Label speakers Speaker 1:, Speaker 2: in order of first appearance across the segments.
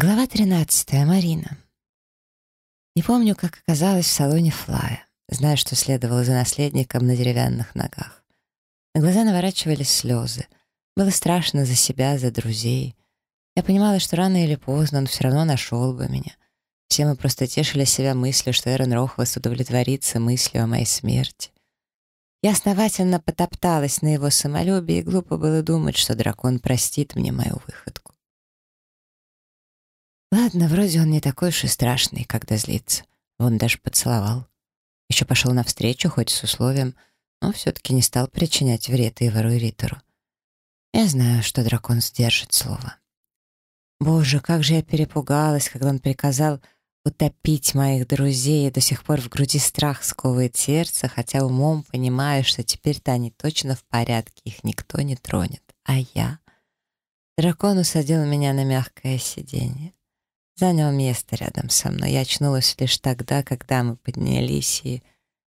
Speaker 1: Глава 13. Марина. Не помню, как оказалась в салоне Флая, зная, что следовало за наследником на деревянных ногах. На глаза наворачивались слезы. Было страшно за себя, за друзей. Я понимала, что рано или поздно он все равно нашел бы меня. Все мы просто тешили себя мыслью, что Эрон Рохвас удовлетворится мыслью о моей смерти. Я основательно потопталась на его самолюбие, и глупо было думать, что дракон простит мне мою выходку. Ладно, вроде он не такой уж и страшный, когда злится. Вон даже поцеловал. Еще пошел навстречу, хоть с условием, но все-таки не стал причинять вред Ивару и Ритору. Я знаю, что дракон сдержит слово. Боже, как же я перепугалась, когда он приказал утопить моих друзей, и до сих пор в груди страх сковывает сердце, хотя умом понимаю, что теперь-то они точно в порядке, их никто не тронет. А я? Дракон усадил меня на мягкое сиденье. Занял место рядом со мной. Я очнулась лишь тогда, когда мы поднялись и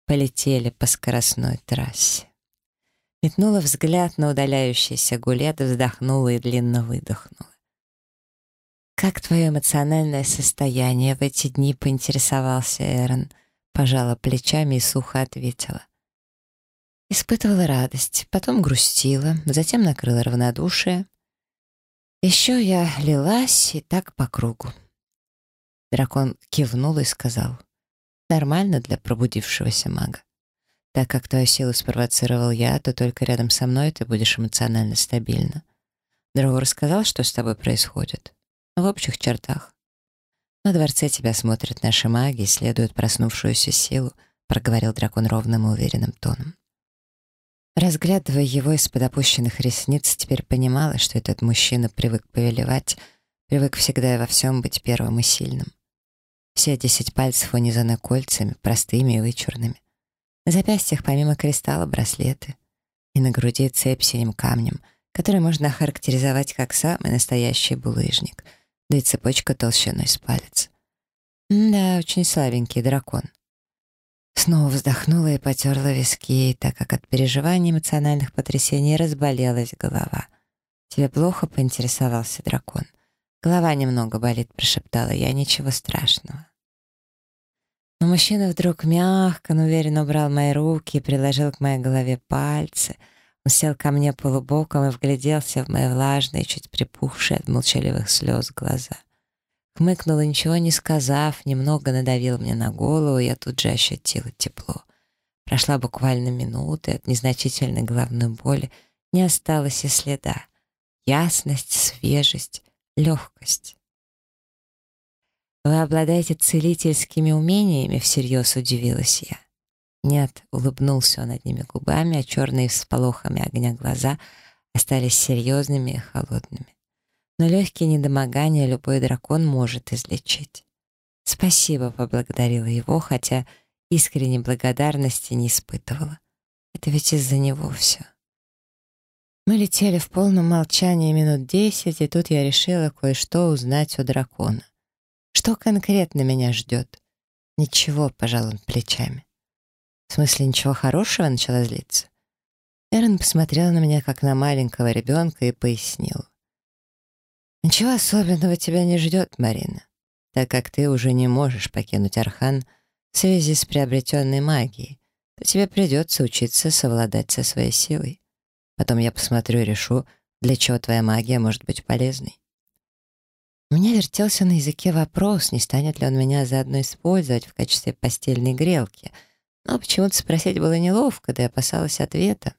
Speaker 1: полетели по скоростной трассе. Метнула взгляд на удаляющийся гулет, вздохнула и длинно выдохнула. «Как твое эмоциональное состояние в эти дни?» — поинтересовался Эрон. Пожала плечами и сухо ответила. Испытывала радость, потом грустила, затем накрыла равнодушие. Еще я лилась и так по кругу. Дракон кивнул и сказал. «Нормально для пробудившегося мага. Так как твою силу спровоцировал я, то только рядом со мной ты будешь эмоционально стабильна. Дроу рассказал, что с тобой происходит?» В общих чертах. На дворце тебя смотрят наши маги, исследуют проснувшуюся силу, проговорил дракон ровным и уверенным тоном. Разглядывая его из-под опущенных ресниц, теперь понимала, что этот мужчина привык повелевать, привык всегда и во всем быть первым и сильным. Все десять пальцев унизаны кольцами, простыми и вычурными. На запястьях помимо кристалла браслеты. И на груди цепь синим камнем, который можно охарактеризовать как самый настоящий булыжник — да и цепочка толщиной с палец. Да, очень слабенький дракон. Снова вздохнула и потерла виски, так как от переживаний эмоциональных потрясений разболелась голова. «Тебе плохо?» — поинтересовался дракон. «Голова немного болит», — прошептала я, — «ничего страшного». Но мужчина вдруг мягко, но уверенно убрал мои руки и приложил к моей голове пальцы — он сел ко мне полубоком и вгляделся в мои влажные, чуть припухшие от молчаливых слез глаза. Хмыкнул и ничего не сказав, немного надавил мне на голову, я тут же ощутила тепло. Прошла буквально минута, и от незначительной головной боли не осталось и следа. Ясность, свежесть, легкость. «Вы обладаете целительскими умениями?» — всерьез удивилась я. «Нет», — улыбнулся он одними губами, а черные всполохами огня глаза остались серьезными и холодными. Но легкие недомогания любой дракон может излечить. «Спасибо», — поблагодарила его, хотя искренней благодарности не испытывала. Это ведь из-за него все. Мы летели в полном молчании минут десять, и тут я решила кое-что узнать у дракона. Что конкретно меня ждет? Ничего, пожал он плечами. «В смысле, ничего хорошего?» — начала злиться. Эрон посмотрел на меня, как на маленького ребенка, и пояснил. «Ничего особенного тебя не ждет, Марина, так как ты уже не можешь покинуть Архан в связи с приобретенной магией, то тебе придется учиться совладать со своей силой. Потом я посмотрю и решу, для чего твоя магия может быть полезной». У меня вертелся на языке вопрос, не станет ли он меня заодно использовать в качестве постельной грелки — но почему-то спросить было неловко, да и опасалась ответа.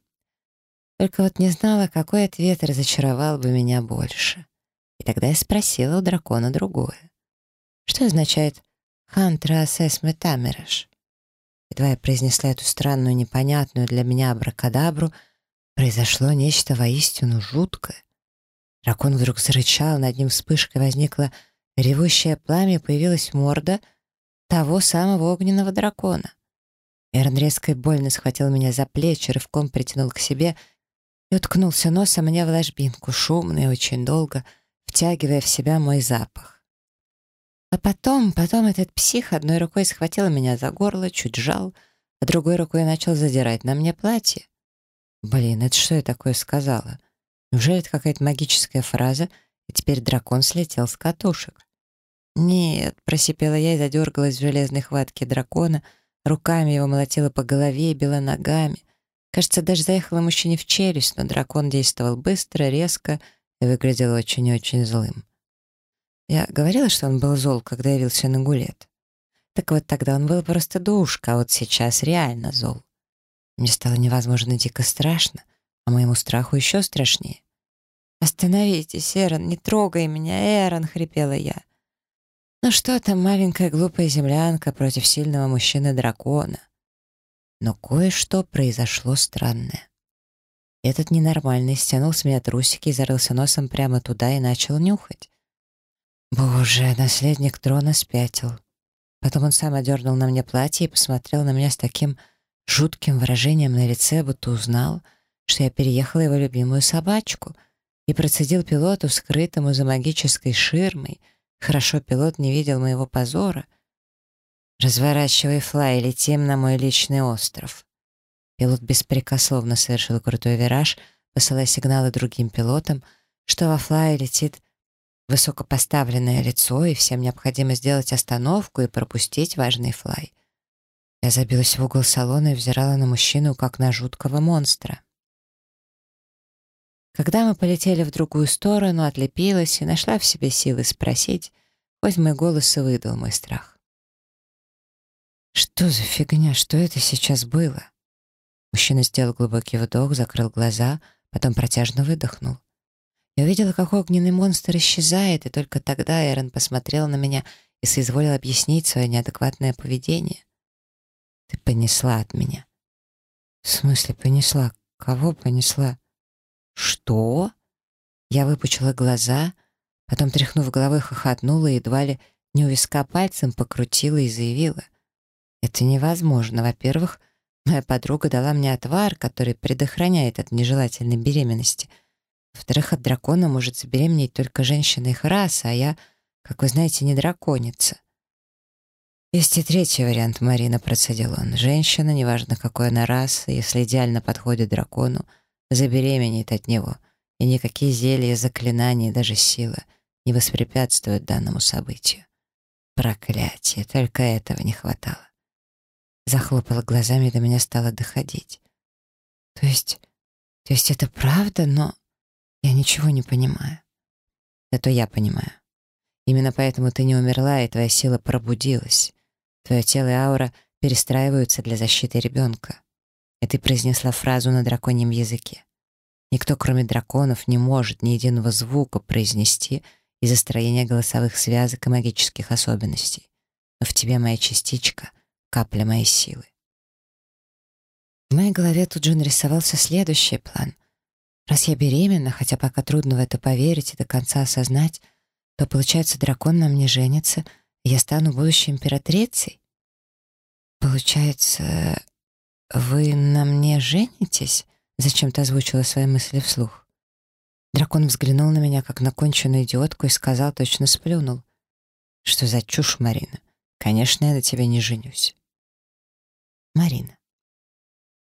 Speaker 1: Только вот не знала, какой ответ разочаровал бы меня больше. И тогда я спросила у дракона другое. Что означает «хантра асэсме тамераш»? Едва я произнесла эту странную, непонятную для меня абракадабру, произошло нечто воистину жуткое. Дракон вдруг зарычал, над ним вспышкой возникло ревущее пламя, появилась морда того самого огненного дракона. Эрн резко и больно схватил меня за плечи, рывком притянул к себе и уткнулся носом мне в ложбинку, шумно и очень долго, втягивая в себя мой запах. А потом, потом этот псих одной рукой схватил меня за горло, чуть жал, а другой рукой начал задирать на мне платье. Блин, это что я такое сказала? Неужели это какая-то магическая фраза, и теперь дракон слетел с катушек? «Нет», — просипела я и задергалась в железной хватке дракона, руками его молотила по голове и била ногами. Кажется, даже заехала мужчине в челюсть, но дракон действовал быстро, резко и выглядел очень и очень злым. Я говорила, что он был зол, когда явился на гулет. Так вот тогда он был просто душка, а вот сейчас реально зол. Мне стало невозможно дико страшно, а моему страху еще страшнее. «Остановитесь, Эрон, не трогай меня, Эрон!» — хрипела я. Ну что там, маленькая глупая землянка против сильного мужчины-дракона? Но кое-что произошло странное. Этот ненормальный стянул с меня трусики и зарылся носом прямо туда и начал нюхать. Боже, наследник трона спятил. Потом он сам одернул на мне платье и посмотрел на меня с таким жутким выражением на лице, будто узнал, что я переехала его любимую собачку, и процедил пилоту, скрытому за магической ширмой — Хорошо пилот не видел моего позора. «Разворачивай флай, летим на мой личный остров». Пилот беспрекословно совершил крутой вираж, посылая сигналы другим пилотам, что во флае летит высокопоставленное лицо, и всем необходимо сделать остановку и пропустить важный флай. Я забилась в угол салона и взирала на мужчину, как на жуткого монстра. Когда мы полетели в другую сторону, отлепилась и нашла в себе силы спросить, хоть мой голос и выдал мой страх. «Что за фигня? Что это сейчас было?» Мужчина сделал глубокий вдох, закрыл глаза, потом протяжно выдохнул. Я увидела, как огненный монстр исчезает, и только тогда Эрон посмотрел на меня и соизволил объяснить свое неадекватное поведение. «Ты понесла от меня». «В смысле понесла? Кого понесла?» «Что?» Я выпучила глаза, потом, тряхнув головой, хохотнула и едва ли не у виска пальцем покрутила и заявила. «Это невозможно. Во-первых, моя подруга дала мне отвар, который предохраняет от нежелательной беременности. Во-вторых, от дракона может забеременеть только женщина их расы, а я, как вы знаете, не драконица». «Есть и третий вариант, Марина», — процедил он. «Женщина, неважно какой она раса, если идеально подходит дракону, — забеременеет от него, и никакие зелья, заклинания, даже сила не воспрепятствуют данному событию. Проклятие, только этого не хватало. Захлопала глазами, до меня стало доходить. То есть, то есть это правда, но я ничего не понимаю. Это я понимаю. Именно поэтому ты не умерла, и твоя сила пробудилась. Твое тело и аура перестраиваются для защиты ребенка. И ты произнесла фразу на драконьем языке. Никто, кроме драконов, не может ни единого звука произнести из-за строения голосовых связок и магических особенностей. Но в тебе моя частичка, капля моей силы. В моей голове тут же нарисовался следующий план. Раз я беременна, хотя пока трудно в это поверить и до конца осознать, то, получается, дракон на мне женится, я стану будущей императрицей? Получается, вы на мне женитесь? Зачем-то озвучила свои мысли вслух. Дракон взглянул на меня, как на конченую идиотку, и сказал, точно сплюнул. «Что за чушь, Марина? Конечно, я на тебя не женюсь». «Марина».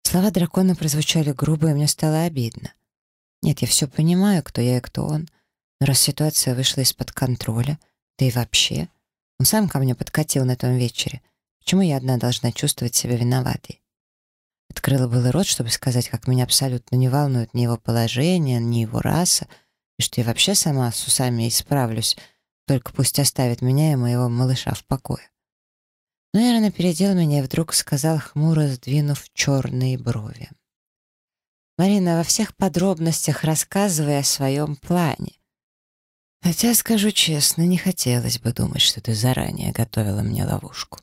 Speaker 1: Слова дракона прозвучали грубо, и мне стало обидно. Нет, я все понимаю, кто я и кто он, но раз ситуация вышла из-под контроля, да и вообще, он сам ко мне подкатил на том вечере, почему я одна должна чувствовать себя виноватой? Открыла было рот, чтобы сказать, как меня абсолютно не волнует ни его положение, ни его раса, и что я вообще сама с усами исправлюсь, только пусть оставит меня и моего малыша в покое. Но Эрон опередил меня и вдруг сказал, хмуро сдвинув черные брови. «Марина, во всех подробностях рассказывай о своем плане. Хотя, скажу честно, не хотелось бы думать, что ты заранее готовила мне ловушку».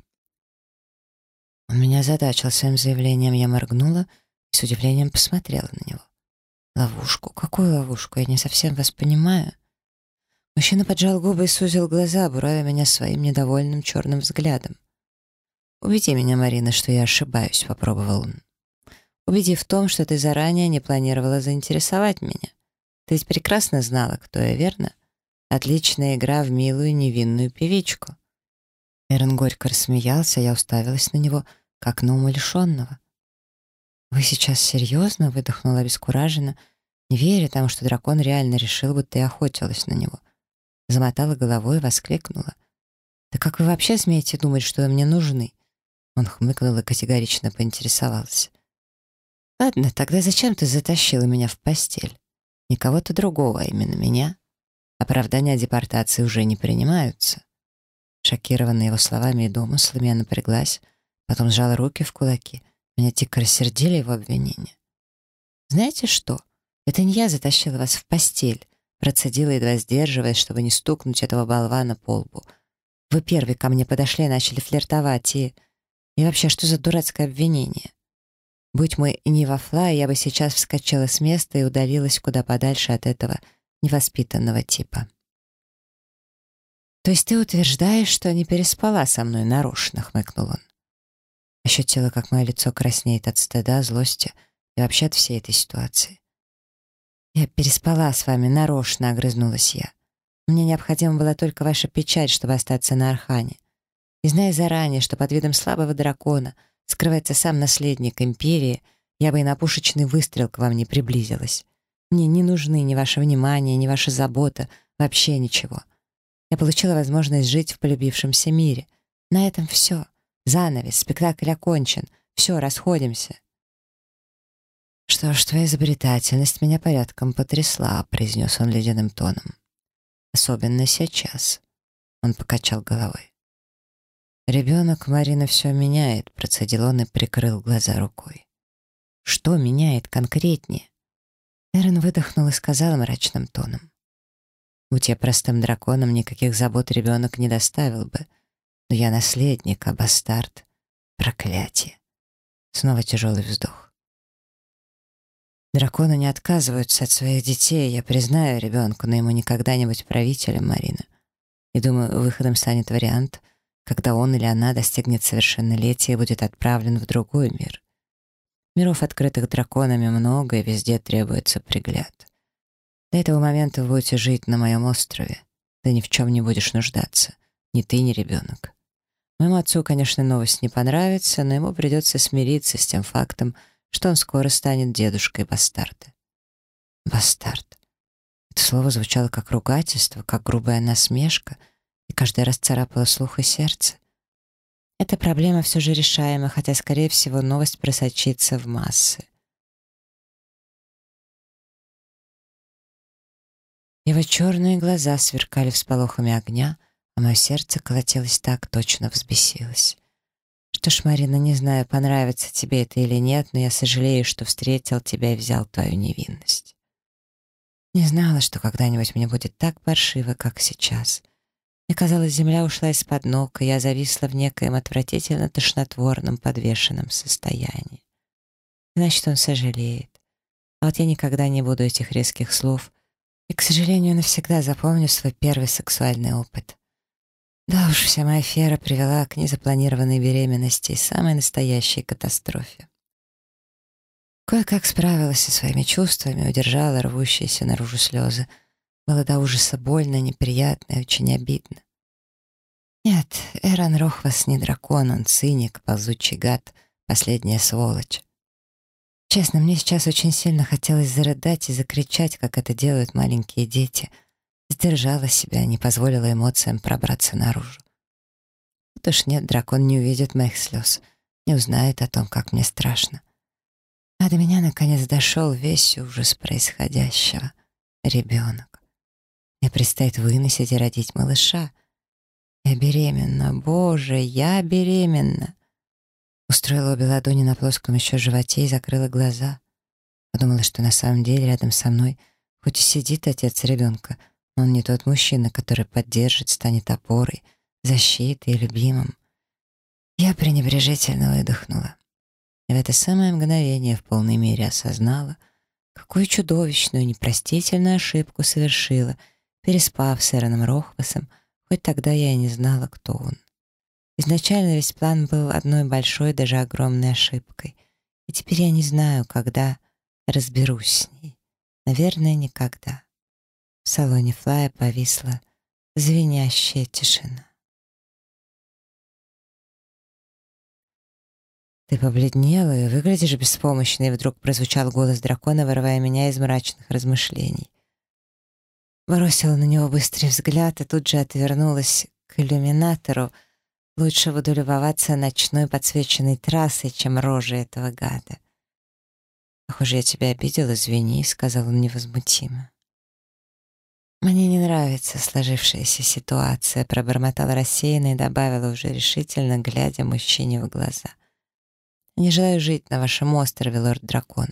Speaker 1: Он меня озадачил своим заявлением, я моргнула и с удивлением посмотрела на него. «Ловушку? Какую ловушку? Я не совсем вас понимаю». Мужчина поджал губы и сузил глаза, буравя меня своим недовольным черным взглядом. «Убеди меня, Марина, что я ошибаюсь», — попробовал он. «Убеди в том, что ты заранее не планировала заинтересовать меня. Ты ведь прекрасно знала, кто я, верно? Отличная игра в милую невинную певичку. Эрен горько рассмеялся, я уставилась на него, как на умалишенного. «Вы сейчас серьезно?» — выдохнула обескураженно, не веря тому, что дракон реально решил, будто я охотилась на него. Замотала головой и воскликнула. «Да как вы вообще смеете думать, что вы мне нужны?» Он хмыкнул и категорично поинтересовался. «Ладно, тогда зачем ты затащила меня в постель? Не кого-то другого, а именно меня. Оправдания депортации уже не принимаются». Шокированная его словами и домыслами, я напряглась, потом сжала руки в кулаки. Меня дико рассердили его обвинения. «Знаете что? Это не я затащила вас в постель», процедила, едва сдерживаясь, чтобы не стукнуть этого болвана по лбу. «Вы первый ко мне подошли и начали флиртовать, и...» И вообще, что за дурацкое обвинение? Будь мой не во флае, я бы сейчас вскочила с места и удалилась куда подальше от этого невоспитанного типа. «То есть ты утверждаешь, что не переспала со мной нарочно?» — хмыкнул он. Ощутила, как мое лицо краснеет от стыда, злости и вообще от всей этой ситуации. «Я переспала с вами нарочно», — огрызнулась я. «Мне необходима была только ваша печать, чтобы остаться на Архане. И зная заранее, что под видом слабого дракона скрывается сам наследник империи, я бы и на пушечный выстрел к вам не приблизилась. Мне не нужны ни ваше внимание, ни ваша забота, вообще ничего. Я получила возможность жить в полюбившемся мире. На этом все. Занавес, спектакль окончен. Все, расходимся. «Что ж, твоя изобретательность меня порядком потрясла», — произнес он ледяным тоном. «Особенно сейчас», — он покачал головой. «Ребенок Марина все меняет», — процедил он и прикрыл глаза рукой. «Что меняет конкретнее?» Эрен выдохнул и сказал мрачным тоном. «Будь я простым драконом, никаких забот ребенок не доставил бы. Но я наследник, а бастард — проклятие». Снова тяжелый вздох. Драконы не отказываются от своих детей, я признаю ребенку, но ему никогда не быть правителем, Марина. И думаю, выходом станет вариант — когда он или она достигнет совершеннолетия и будет отправлен в другой мир. Миров, открытых драконами, много, и везде требуется пригляд. До этого момента вы будете жить на моем острове. Ты ни в чем не будешь нуждаться. Ни ты, ни ребенок. Моему отцу, конечно, новость не понравится, но ему придется смириться с тем фактом, что он скоро станет дедушкой бастарда. Бастард. Это слово звучало как ругательство, как грубая насмешка — и каждый раз царапала слух и сердце. Эта проблема все же решаема, хотя, скорее всего, новость просочится в массы. Его черные глаза сверкали всполохами огня, а мое сердце колотилось так, точно взбесилось. Что ж, Марина, не знаю, понравится тебе это или нет, но я сожалею, что встретил тебя и взял твою невинность. Не знала, что когда-нибудь мне будет так паршиво, как сейчас — мне казалось, земля ушла из-под ног, и я зависла в некоем отвратительно тошнотворном подвешенном состоянии. Значит, он сожалеет. А вот я никогда не буду этих резких слов, и, к сожалению, навсегда запомню свой первый сексуальный опыт. Да уж, вся моя фера привела к незапланированной беременности и самой настоящей катастрофе. Кое-как справилась со своими чувствами, удержала рвущиеся наружу слезы — было до ужаса больно, неприятно и очень обидно. Нет, Эрон Рохвас не дракон, он циник, ползучий гад, последняя сволочь. Честно, мне сейчас очень сильно хотелось зарыдать и закричать, как это делают маленькие дети. Сдержала себя, не позволила эмоциям пробраться наружу. Вот уж нет, дракон не увидит моих слез, не узнает о том, как мне страшно. А до меня наконец дошел весь ужас происходящего. Ребенок. Мне предстоит выносить и родить малыша. Я беременна, боже, я беременна. Устроила обе ладони на плоском еще животе и закрыла глаза. Подумала, что на самом деле рядом со мной хоть и сидит отец ребенка, но он не тот мужчина, который поддержит, станет опорой, защитой и любимым. Я пренебрежительно выдохнула. И в это самое мгновение в полной мере осознала, какую чудовищную, непростительную ошибку совершила — переспав с Эроном Рохвасом, хоть тогда я и не знала, кто он. Изначально весь план был одной большой, даже огромной ошибкой. И теперь я не знаю, когда разберусь с ней. Наверное, никогда. В салоне Флая повисла звенящая тишина. «Ты побледнела и выглядишь беспомощно», и вдруг прозвучал голос дракона, вырывая меня из мрачных размышлений. Бросила на него быстрый взгляд и тут же отвернулась к иллюминатору, лучше буду любоваться ночной подсвеченной трассой, чем рожей этого гада. «Похоже, я тебя обидел, извини», — сказал он невозмутимо. «Мне не нравится сложившаяся ситуация», — пробормотала рассеянно и добавила уже решительно, глядя мужчине в глаза. «Не желаю жить на вашем острове, лорд-дракон.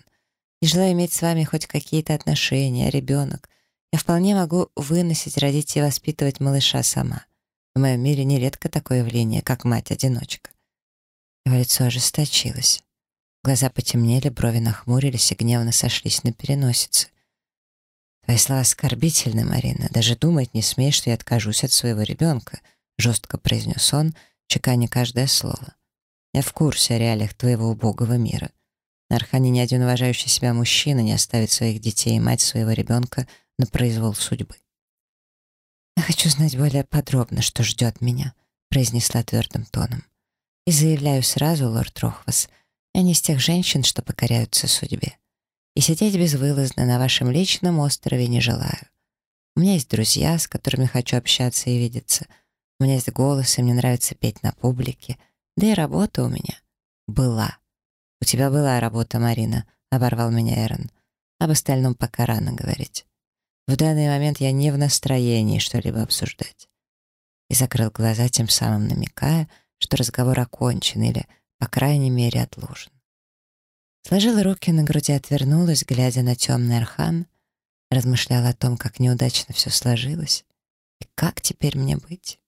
Speaker 1: Не желаю иметь с вами хоть какие-то отношения, ребенок. Я вполне могу выносить, родить и воспитывать малыша сама. В моем мире нередко такое явление, как мать-одиночка». Его лицо ожесточилось. Глаза потемнели, брови нахмурились и гневно сошлись на переносице. «Твои слова оскорбительны, Марина. Даже думать не смеешь, что я откажусь от своего ребенка», — жестко произнес он, чеканя каждое слово. «Я в курсе о реалиях твоего убогого мира. На Архане ни один уважающий себя мужчина не оставит своих детей и мать своего ребенка на произвол судьбы». «Я хочу знать более подробно, что ждет меня», — произнесла твердым тоном. «И заявляю сразу, лорд Рохвас, я не из тех женщин, что покоряются судьбе и сидеть безвылазно на вашем личном острове не желаю. У меня есть друзья, с которыми хочу общаться и видеться. У меня есть голос, и мне нравится петь на публике. Да и работа у меня была. У тебя была работа, Марина, оборвал меня Эрон. Об остальном пока рано говорить. В данный момент я не в настроении что-либо обсуждать. И закрыл глаза, тем самым намекая, что разговор окончен или, по крайней мере, отложен. Сложила руки на груди, отвернулась, глядя на темный архан, размышляла о том, как неудачно все сложилось и как теперь мне быть.